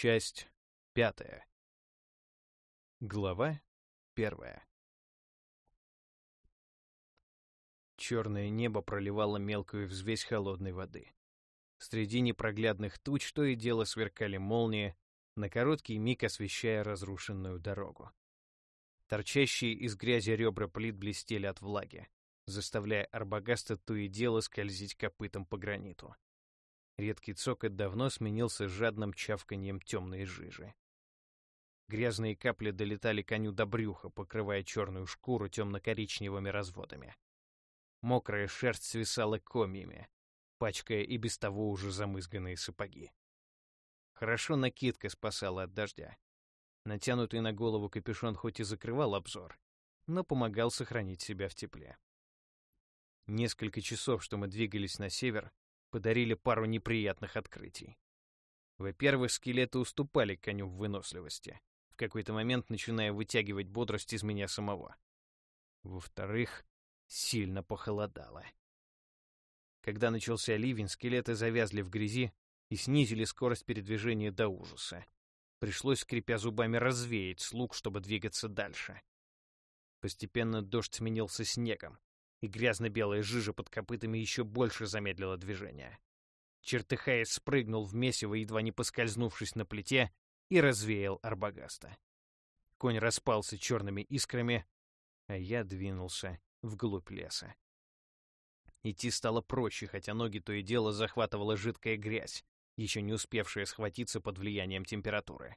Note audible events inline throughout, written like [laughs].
Часть пятая. Глава первая. Черное небо проливало мелкую взвесь холодной воды. Среди непроглядных туч то и дело сверкали молнии, на короткий миг освещая разрушенную дорогу. Торчащие из грязи ребра плит блестели от влаги, заставляя Арбагаста то и дело скользить копытом по граниту. Редкий цокот давно сменился жадным чавканьем темной жижи. Грязные капли долетали коню до брюха, покрывая черную шкуру темно-коричневыми разводами. Мокрая шерсть свисала комьями, пачкая и без того уже замызганные сапоги. Хорошо накидка спасала от дождя. Натянутый на голову капюшон хоть и закрывал обзор, но помогал сохранить себя в тепле. Несколько часов, что мы двигались на север, подарили пару неприятных открытий. Во-первых, скелеты уступали коню в выносливости, в какой-то момент начиная вытягивать бодрость из меня самого. Во-вторых, сильно похолодало. Когда начался ливень, скелеты завязли в грязи и снизили скорость передвижения до ужаса. Пришлось, скрипя зубами, развеять слуг, чтобы двигаться дальше. Постепенно дождь сменился снегом, и грязно-белая жижа под копытами еще больше замедлила движение. Чертыхаясь спрыгнул в месиво, едва не поскользнувшись на плите, и развеял Арбагаста. Конь распался черными искрами, а я двинулся вглубь леса. Идти стало проще, хотя ноги то и дело захватывала жидкая грязь, еще не успевшая схватиться под влиянием температуры.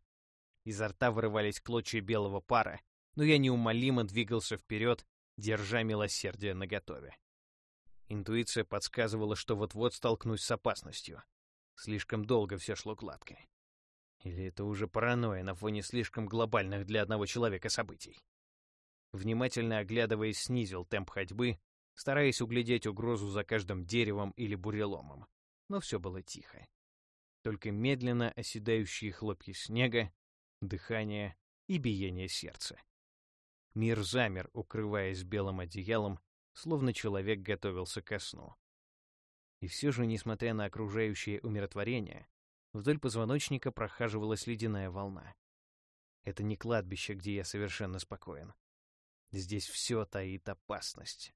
Изо рта вырывались клочья белого пара, но я неумолимо двигался вперед, держа милосердие наготове. Интуиция подсказывала, что вот-вот столкнусь с опасностью. Слишком долго все шло гладко. Или это уже паранойя на фоне слишком глобальных для одного человека событий? Внимательно оглядываясь, снизил темп ходьбы, стараясь углядеть угрозу за каждым деревом или буреломом. Но все было тихо. Только медленно оседающие хлопья снега, дыхание и биение сердца. Мир замер, укрываясь белым одеялом, словно человек готовился ко сну. И все же, несмотря на окружающее умиротворение, вдоль позвоночника прохаживалась ледяная волна. Это не кладбище, где я совершенно спокоен. Здесь все таит опасность.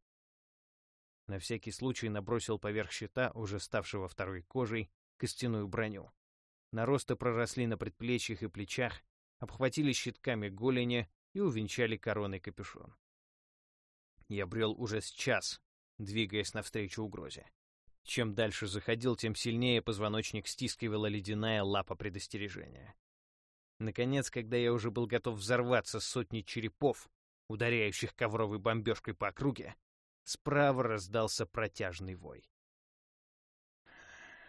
На всякий случай набросил поверх щита, уже ставшего второй кожей, костяную броню. Наросты проросли на предплечьях и плечах, обхватили щитками голени и увенчали короной капюшон. Я брел уже с час, двигаясь навстречу угрозе. Чем дальше заходил, тем сильнее позвоночник стискивала ледяная лапа предостережения. Наконец, когда я уже был готов взорваться сотней черепов, ударяющих ковровой бомбежкой по округе, справа раздался протяжный вой.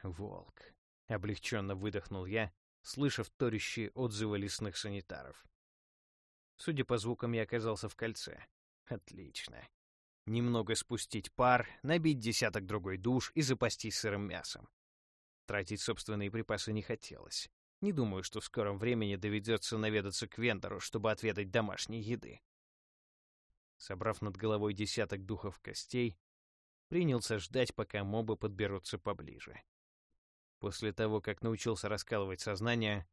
«Волк», — облегченно выдохнул я, слыша вторящие отзывы лесных санитаров. Судя по звукам, я оказался в кольце. Отлично. Немного спустить пар, набить десяток другой душ и запастись сырым мясом. Тратить собственные припасы не хотелось. Не думаю, что в скором времени доведется наведаться к вендору, чтобы отведать домашней еды. Собрав над головой десяток духов костей, принялся ждать, пока мобы подберутся поближе. После того, как научился раскалывать сознание,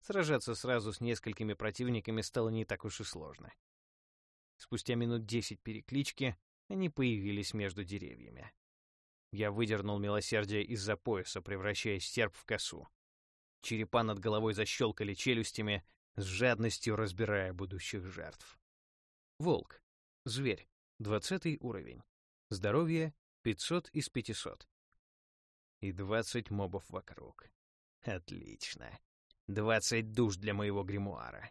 Сражаться сразу с несколькими противниками стало не так уж и сложно. Спустя минут десять переклички они появились между деревьями. Я выдернул милосердие из-за пояса, превращая серп в косу. Черепа над головой защелкали челюстями, с жадностью разбирая будущих жертв. Волк. Зверь. Двадцатый уровень. Здоровье 500 из 500. И 20 мобов вокруг. Отлично. Двадцать душ для моего гримуара.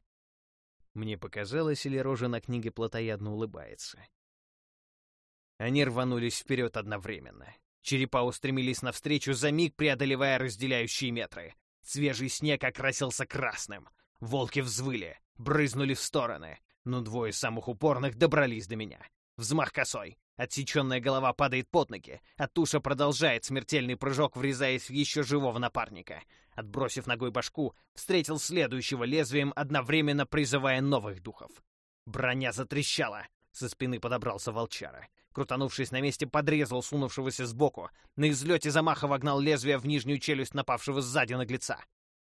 Мне показалось, или рожа на книге плотоядно улыбается. Они рванулись вперед одновременно. Черепа устремились навстречу, за миг преодолевая разделяющие метры. Свежий снег окрасился красным. Волки взвыли, брызнули в стороны, но двое самых упорных добрались до меня. Взмах косой. Отсеченная голова падает под ноги, а туша продолжает смертельный прыжок, врезаясь в еще живого напарника. Отбросив ногой башку, встретил следующего лезвием, одновременно призывая новых духов. Броня затрещала. Со спины подобрался волчара. Крутанувшись на месте, подрезал сунувшегося сбоку. На излете замаха вогнал лезвие в нижнюю челюсть напавшего сзади наглеца.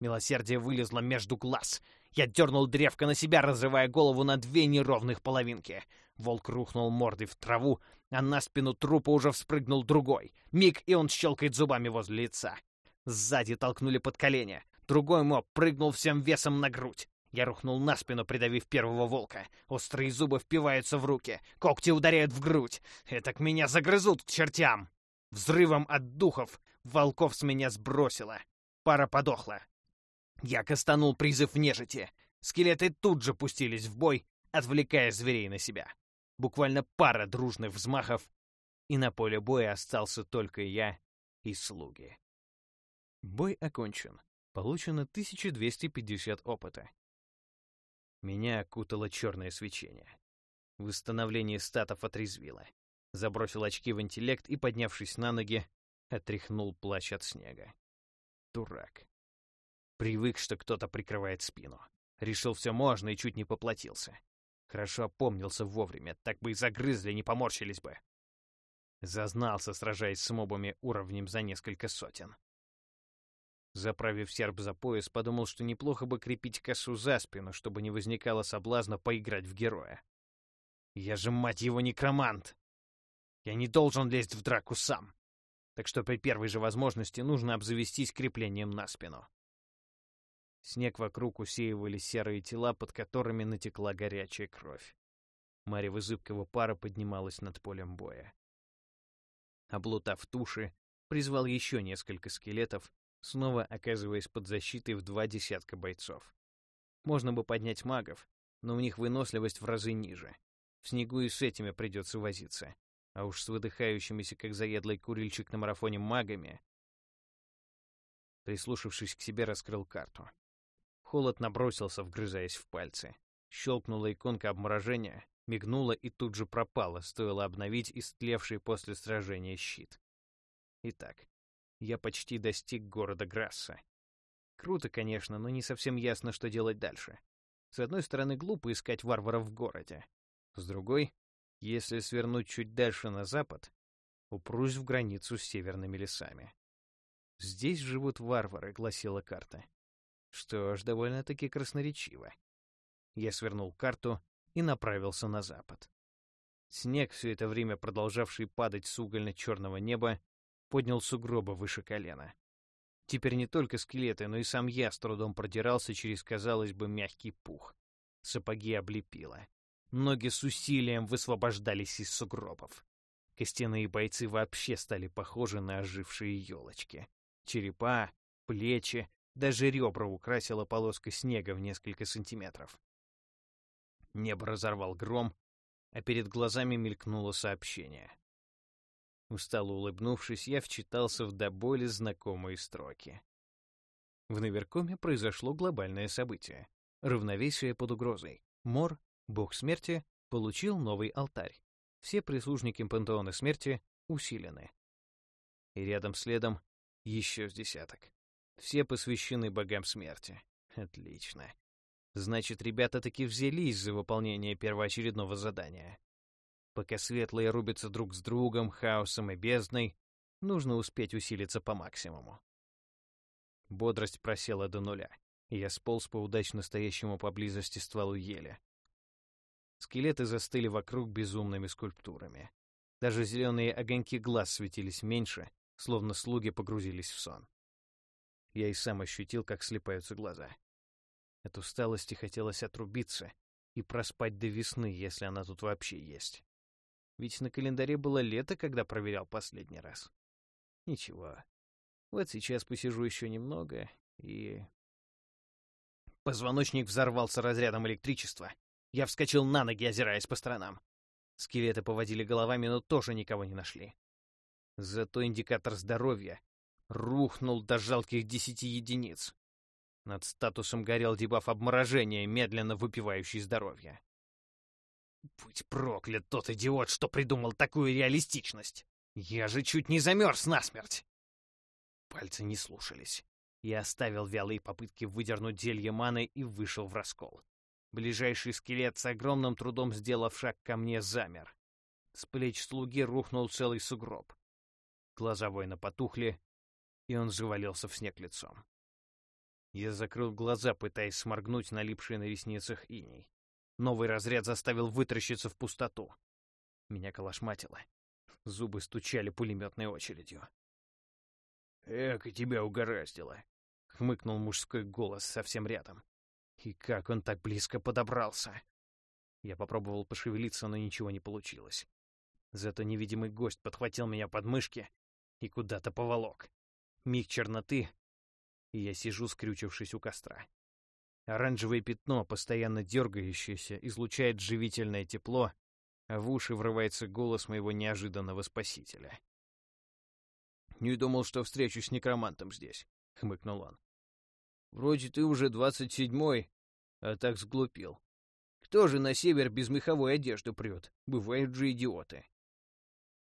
Милосердие вылезло между глаз. Я дернул древко на себя, разрывая голову на две неровных половинки. Волк рухнул мордой в траву, а на спину трупа уже вспрыгнул другой. Миг, и он щелкает зубами возле лица. Сзади толкнули под колени. Другой моб прыгнул всем весом на грудь. Я рухнул на спину, придавив первого волка. Острые зубы впиваются в руки, когти ударяют в грудь. Этак меня загрызут к чертям. Взрывом от духов волков с меня сбросило. Пара подохла. Я кастанул призыв нежити. Скелеты тут же пустились в бой, отвлекая зверей на себя. Буквально пара дружных взмахов, и на поле боя остался только я и слуги. Бой окончен. Получено 1250 опыта. Меня окутало черное свечение. Восстановление статов отрезвило. Забросил очки в интеллект и, поднявшись на ноги, отряхнул плащ от снега. Дурак. Привык, что кто-то прикрывает спину. Решил, все можно, и чуть не поплатился. Хорошо опомнился вовремя, так бы и загрызли, не поморщились бы. Зазнался, сражаясь с мобами уровнем за несколько сотен. Заправив серп за пояс, подумал, что неплохо бы крепить косу за спину, чтобы не возникало соблазна поиграть в героя. Я же, мать его, некромант! Я не должен лезть в драку сам. Так что при первой же возможности нужно обзавестись креплением на спину. Снег вокруг усеивали серые тела, под которыми натекла горячая кровь. Марево зыбкого пара поднималась над полем боя. Облутав туши, призвал еще несколько скелетов снова оказываясь под защитой в два десятка бойцов. Можно бы поднять магов, но у них выносливость в разы ниже. В снегу и с этими придется возиться. А уж с выдыхающимися, как заедлый курильщик на марафоне, магами... Прислушавшись к себе, раскрыл карту. Холод набросился, вгрызаясь в пальцы. Щелкнула иконка обморожения, мигнула и тут же пропала, стоило обновить истлевший после сражения щит. Итак, я почти достиг города Грасса. Круто, конечно, но не совсем ясно, что делать дальше. С одной стороны, глупо искать варваров в городе. С другой, если свернуть чуть дальше на запад, упрусь в границу с северными лесами. «Здесь живут варвары», — гласила карта. Что ж, довольно-таки красноречиво. Я свернул карту и направился на запад. Снег, все это время продолжавший падать с угольно-черного неба, поднял сугробы выше колена. Теперь не только скелеты, но и сам я с трудом продирался через, казалось бы, мягкий пух. Сапоги облепило. Ноги с усилием высвобождались из сугробов. Костяные бойцы вообще стали похожи на ожившие елочки. Черепа, плечи, даже ребра украсила полоска снега в несколько сантиметров. Небо разорвал гром, а перед глазами мелькнуло сообщение. Устало улыбнувшись, я вчитался в до боли знакомые строки. В Наверкоме произошло глобальное событие. Равновесие под угрозой. Мор, бог смерти, получил новый алтарь. Все прислужники пантеона смерти усилены. И рядом следом еще с десяток. Все посвящены богам смерти. Отлично. Значит, ребята таки взялись за выполнение первоочередного задания. Пока светлые рубятся друг с другом, хаосом и бездной, нужно успеть усилиться по максимуму. Бодрость просела до нуля, и я сполз по удачно стоящему поблизости стволу ели. Скелеты застыли вокруг безумными скульптурами. Даже зеленые огоньки глаз светились меньше, словно слуги погрузились в сон. Я и сам ощутил, как слепаются глаза. От усталости хотелось отрубиться и проспать до весны, если она тут вообще есть. Ведь на календаре было лето, когда проверял последний раз. Ничего. Вот сейчас посижу еще немного и... Позвоночник взорвался разрядом электричества. Я вскочил на ноги, озираясь по сторонам. Скелеты поводили головами, но тоже никого не нашли. Зато индикатор здоровья рухнул до жалких десяти единиц. Над статусом горел дебаф обморожения, медленно выпивающий здоровье. Будь проклят тот идиот, что придумал такую реалистичность! Я же чуть не замерз насмерть! Пальцы не слушались. Я оставил вялые попытки выдернуть зелье маны и вышел в раскол. Ближайший скелет с огромным трудом сделав шаг ко мне замер. С плеч слуги рухнул целый сугроб. Глаза воина потухли, и он завалился в снег лицом. Я закрыл глаза, пытаясь сморгнуть налипшие на ресницах иней. Новый разряд заставил вытращиться в пустоту. Меня колошматило. Зубы стучали пулеметной очередью. «Эк, и тебя угораздило!» — хмыкнул мужской голос совсем рядом. И как он так близко подобрался! Я попробовал пошевелиться, но ничего не получилось. Зато невидимый гость подхватил меня под мышки и куда-то поволок. Миг черноты, и я сижу, скрючившись у костра. Оранжевое пятно, постоянно дергающееся, излучает живительное тепло, а в уши врывается голос моего неожиданного спасителя. «Не думал, что встречусь с некромантом здесь», — хмыкнул он. «Вроде ты уже двадцать седьмой, а так сглупил. Кто же на север без меховой одежды прет? Бывают же идиоты».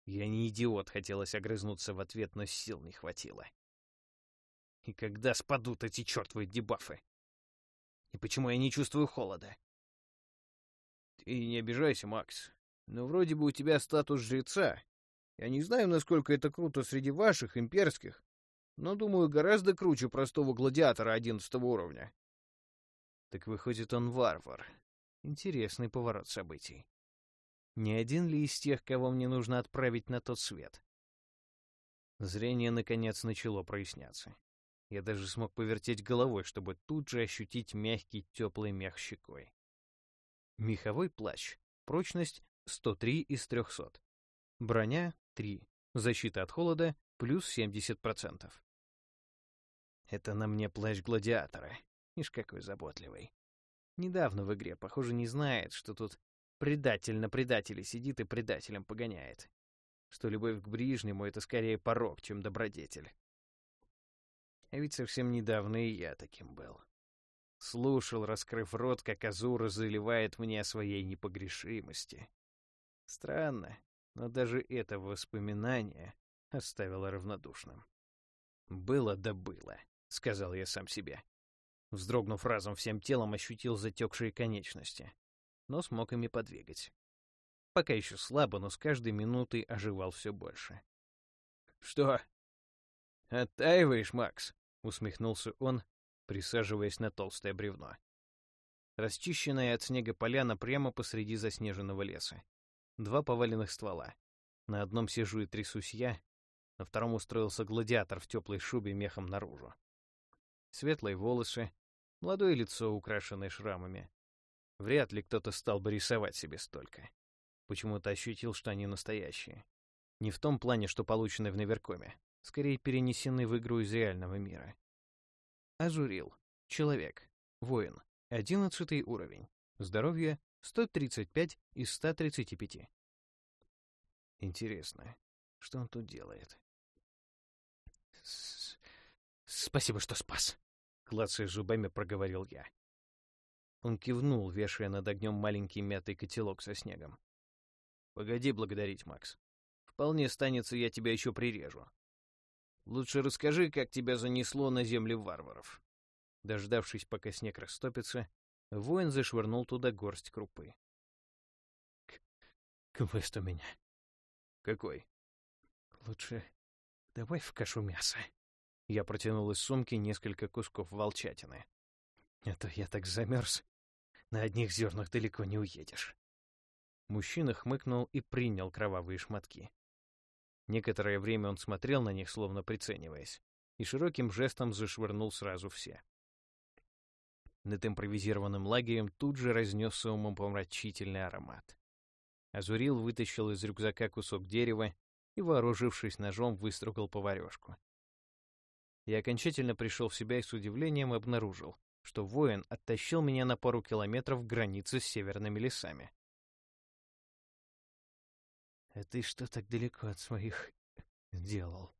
Я не идиот, хотелось огрызнуться в ответ, но сил не хватило. И когда спадут эти чертовы дебафы? И почему я не чувствую холода? Ты не обижайся, Макс, но вроде бы у тебя статус жреца. Я не знаю, насколько это круто среди ваших, имперских, но, думаю, гораздо круче простого гладиатора одиннадцатого уровня. Так выходит, он варвар. Интересный поворот событий. Не один ли из тех, кого мне нужно отправить на тот свет? Зрение, наконец, начало проясняться. Я даже смог повертеть головой, чтобы тут же ощутить мягкий теплый мех щекой. Меховой плащ. Прочность 103 из 300. Броня 3. Защита от холода плюс 70%. Это на мне плащ гладиатора. Ишь, какой заботливый. Недавно в игре, похоже, не знает, что тут Предатель на предателе сидит и предателем погоняет. Что любовь к ближнему — это скорее порог, чем добродетель. А ведь совсем недавно и я таким был. Слушал, раскрыв рот, как Азура заливает мне о своей непогрешимости. Странно, но даже это воспоминание оставило равнодушным. «Было да было», — сказал я сам себе. Вздрогнув разом всем телом, ощутил затекшие конечности но смог ими подвигать. Пока еще слабо, но с каждой минутой оживал все больше. «Что? Оттаиваешь, Макс?» — усмехнулся он, присаживаясь на толстое бревно. Расчищенная от снега поляна прямо посреди заснеженного леса. Два поваленных ствола. На одном сижу и трясусь я, на втором устроился гладиатор в теплой шубе мехом наружу. Светлые волосы, молодое лицо, украшенное шрамами, Вряд ли кто-то стал бы рисовать себе столько. Почему-то ощутил, что они настоящие. Не в том плане, что получены в Наверкоме. Скорее, перенесены в игру из реального мира. Ажурил. Человек. Воин. Одиннадцатый уровень. Здоровье 135 из 135. Интересно, что он тут делает? С «Спасибо, что спас», — клацая зубами проговорил я. Он кивнул, вешая над огнем маленький мятый котелок со снегом. «Погоди благодарить, Макс. Вполне станется, я тебя еще прирежу. Лучше расскажи, как тебя занесло на земли варваров». Дождавшись, пока снег растопится, воин зашвырнул туда горсть крупы. К «Квест у меня». «Какой?» «Лучше давай в кашу мяса». Я протянул из сумки несколько кусков волчатины. А то я так замерз. На одних зернах далеко не уедешь. Мужчина хмыкнул и принял кровавые шматки. Некоторое время он смотрел на них, словно прицениваясь, и широким жестом зашвырнул сразу все. Над импровизированным лагерем тут же разнесся умопомрачительный аромат. Азурил вытащил из рюкзака кусок дерева и, вооружившись ножом, выстругал поварешку. Я окончательно пришел в себя и с удивлением обнаружил, что воин оттащил меня на пару километров к границе с северными лесами. «А ты что так далеко от своих [laughs] делал?»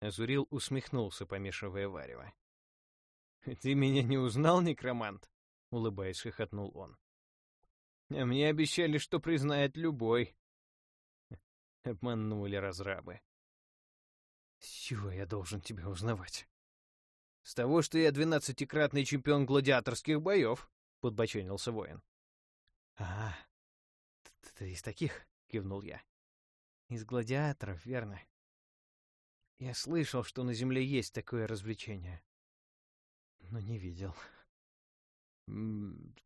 Азурил усмехнулся, помешивая варево. «Ты меня не узнал, некромант?» — улыбаясь, хохотнул он. «А мне обещали, что признает любой». [laughs] Обманули разрабы. «С чего я должен тебя узнавать?» «С того, что я двенадцатикратный чемпион гладиаторских боев», — подбоченился воин. «А, ты из таких?» — кивнул я. «Из гладиаторов, верно?» «Я слышал, что на Земле есть такое развлечение. но не видел.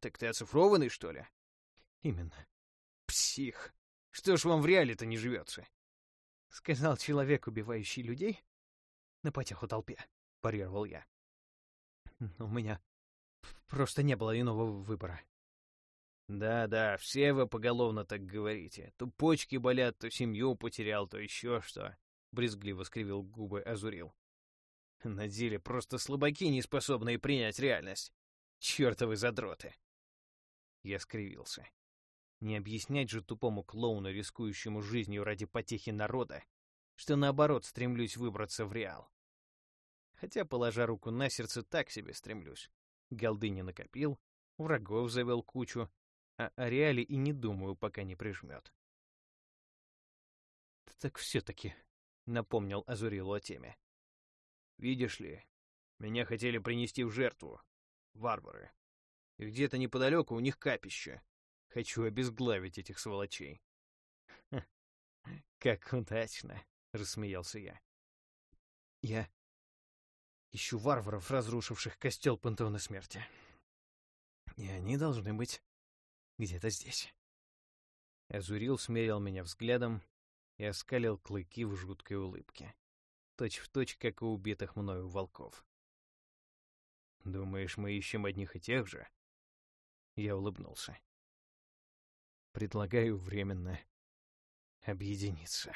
«Так ты оцифрованный, что ли?» «Именно». «Псих! Что ж вам в реале-то не живется?» Сказал человек, убивающий людей на потеху толпе, парировал я. У меня просто не было иного выбора. Да-да, все вы поголовно так говорите. То почки болят, то семью потерял, то еще что. Брезгливо скривил губы Азурил. На деле просто слабаки, не способные принять реальность. Чёртовы задроты. Я скривился. Не объяснять же тупому клоуну, рискующему жизнью ради потехи народа, что наоборот стремлюсь выбраться в реал. Хотя, положа руку на сердце, так себе стремлюсь. Голды не накопил, врагов завел кучу, а о реале и не думаю, пока не прижмет. «Так все-таки», — напомнил Азурилу о теме. «Видишь ли, меня хотели принести в жертву. Варвары. И где-то неподалеку у них капище. Хочу обезглавить этих сволочей. «Как удачно!» — рассмеялся я. «Я ищу варваров, разрушивших костел Пантеона Смерти. И они должны быть где-то здесь». Азурил смерил меня взглядом и оскалил клыки в жуткой улыбке. Точь в точь, как у убитых мною волков. «Думаешь, мы ищем одних и тех же?» Я улыбнулся. Предлагаю временно объединиться.